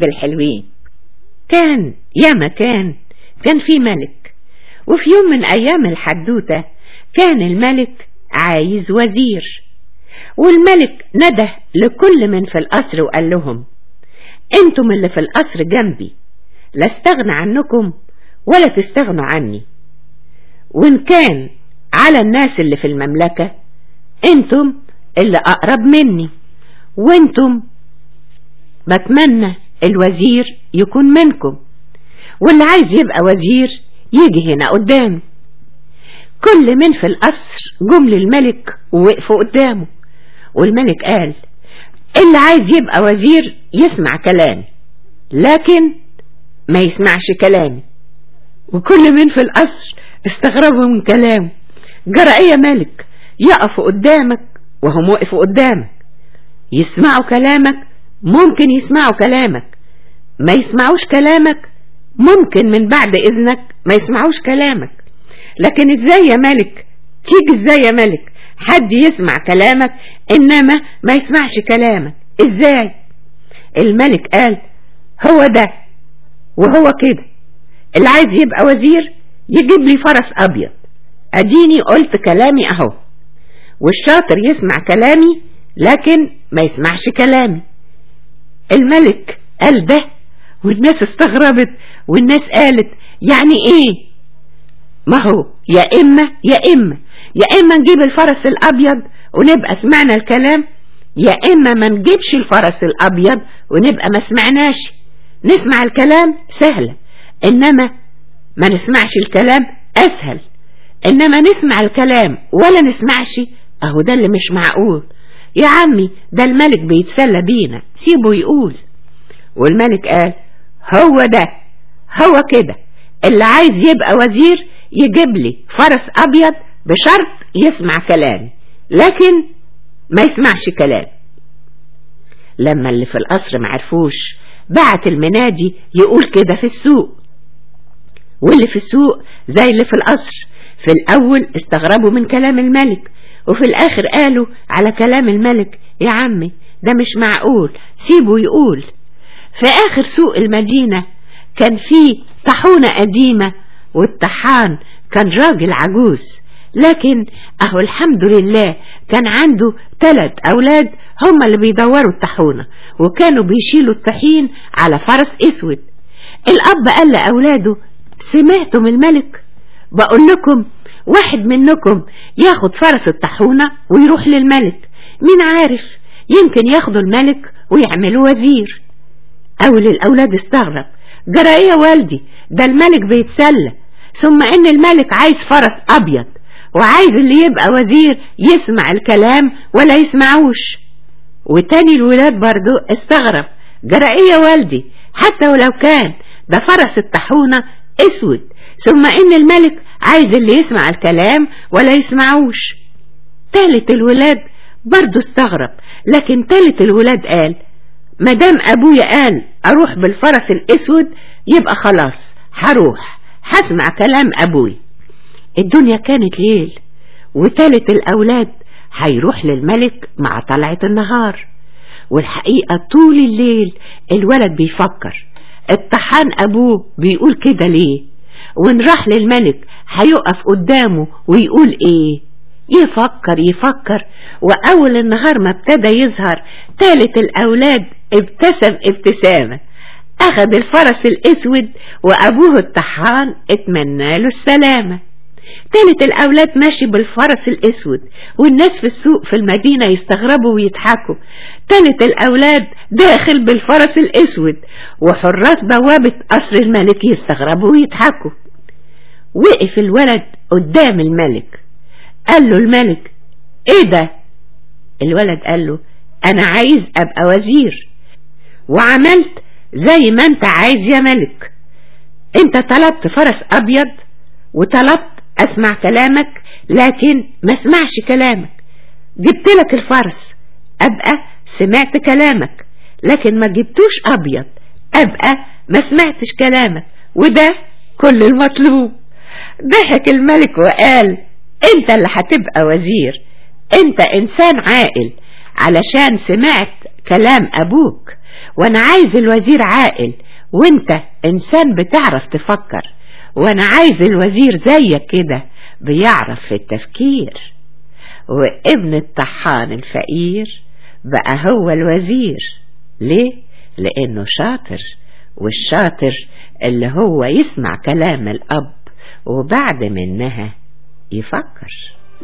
بالحلوين. كان يا مكان كان في ملك. وفي يوم من أيام الحدوتة كان الملك عايز وزير. والملك نده لكل من في القصر وقال لهم أنتم اللي في القصر جنبي لا استغنى عنكم ولا تستغنوا عني. وإن كان على الناس اللي في المملكة أنتم اللي أقرب مني. وأنتم بتمنى الوزير يكون منكم. واللي عايز يبقى وزير يجي هنا قدامي كل من في القصر جم للملك ووقفوا قدامه. والملك قال اللي عايز يبقى وزير يسمع كلامي لكن ما يسمعش كلامي. وكل من في القصر استغربوا من كلامه. جرى إيه يا ملك؟ يقفوا قدامك وهم وقفوا قدامك. يسمعوا كلامك ممكن يسمعوا كلامك. ما يسمعوش كلامك. ممكن من بعد إذنك ما يسمعوش كلامك. لكن إزاي يا ملك تيجي إزاي يا ملك حد يسمع كلامك إنما ما يسمعش كلامك. إزاي؟ الملك قال هو ده وهو كده. اللي عايز يبقى وزير يجيب لي فرس أبيض. أديني قلت كلامي أهو. والشاطر يسمع كلامي لكن ما يسمعش كلامي. الملك قال ده والناس استغربت والناس قالت يعني إيه؟ ما هو يا إما يا إما يا إما نجيب الفرس الأبيض ونبقى سمعنا الكلام يا إما ما نجيبش الفرس الأبيض ونبقى ما سمعناش. نسمع الكلام سهلة إنما ما نسمعش الكلام أسهل إنما نسمع الكلام ولا نسمعش. أهو ده اللي مش معقول. يا عمي ده الملك بيتسلى بينا سيبه يقول. والملك قال هو ده هو كده. اللي عايز يبقى وزير يجيب لي فرس أبيض بشرط يسمع كلامي لكن ما يسمعش كلام لما اللي في القصر معرفوش بعت المنادي يقول كده في السوق. واللي في السوق زي اللي في القصر في الأول استغربوا من كلام الملك وفي الآخر قالوا على كلام الملك يا عمي ده مش معقول سيبه يقول. في آخر سوق المدينة كان فيه طحونة قديمة والطحان كان راجل عجوز لكن أهو الحمد لله كان عنده ثلاث أولاد هم اللي بيدوروا الطحونة وكانوا بيشيلوا الطحين على فرس أسود. الأب قال لأولاده سمعتم الملك؟ بقول لكم واحد منكم ياخد فرس الطحونة ويروح للملك مين عارف؟ يمكن ياخدوا الملك ويعملوا وزير. أول الأولاد استغرب جرى إيه يا والدي ده الملك بيتسلى. ثم إن الملك عايز فرس أبيض وعايز اللي يبقى وزير يسمع الكلام ولا يسمعوش. وتاني الولاد برضو استغرب جرى إيه يا والدي حتى ولو كان ده فرس الطحونة أسود. ثم إن الملك عايز اللي يسمع الكلام ولا يسمعوش. تالت الولاد برضو استغرب لكن تالت الولاد قال مدام أبويا قال أروح بالفرس الأسود يبقى خلاص هروح هسمع كلام أبوي. الدنيا كانت ليل وتالت الأولاد هيروح للملك مع طلعة النهار. والحقيقة طول الليل الولد بيفكر. الطحان أبوه بيقول كده ليه؟ وإن راح للملك هيقف قدامه ويقول إيه؟ يفكر يفكر. وأول النهار ما ابتدى يظهر تالت الأولاد ابتسم ابتسامة. أخذ الفرس الأسود وأبوه الطحان اتمنى له السلامة. تالت الأولاد ماشي بالفرس الأسود والناس في السوق في المدينة يستغربوا ويضحكوا. تالت الأولاد داخل بالفرس الأسود وحراس بوابة قصر الملك يستغربوا ويضحكوا. وقف الولد قدام الملك. قال له الملك إيه ده؟ الولد قال له أنا عايز أبقى وزير. وعملت زي ما انت عايز يا ملك. انت طلبت فرس أبيض وطلبت أسمع كلامك لكن ما اسمعش كلامك. جبت لك الفرس أبقى سمعت كلامك. لكن ما جبتوش أبيض أبقى ما سمعتش كلامك. وده كل المطلوب. ضحك الملك وقال انت اللي هتبقى وزير. انت إنسان عاقل. علشان سمعت كلام أبوك. وأنا عايز الوزير عاقل وانت انسان بتعرف تفكر وأنا عايز الوزير زيك كده بيعرف في التفكير وابن الطحان الفقير بقى هو الوزير ليه؟ لأنه شاطر والشاطر اللي هو يسمع كلام الأب وبعد منها يفكر